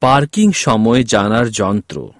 Parking সময় জানার যন্ত্র।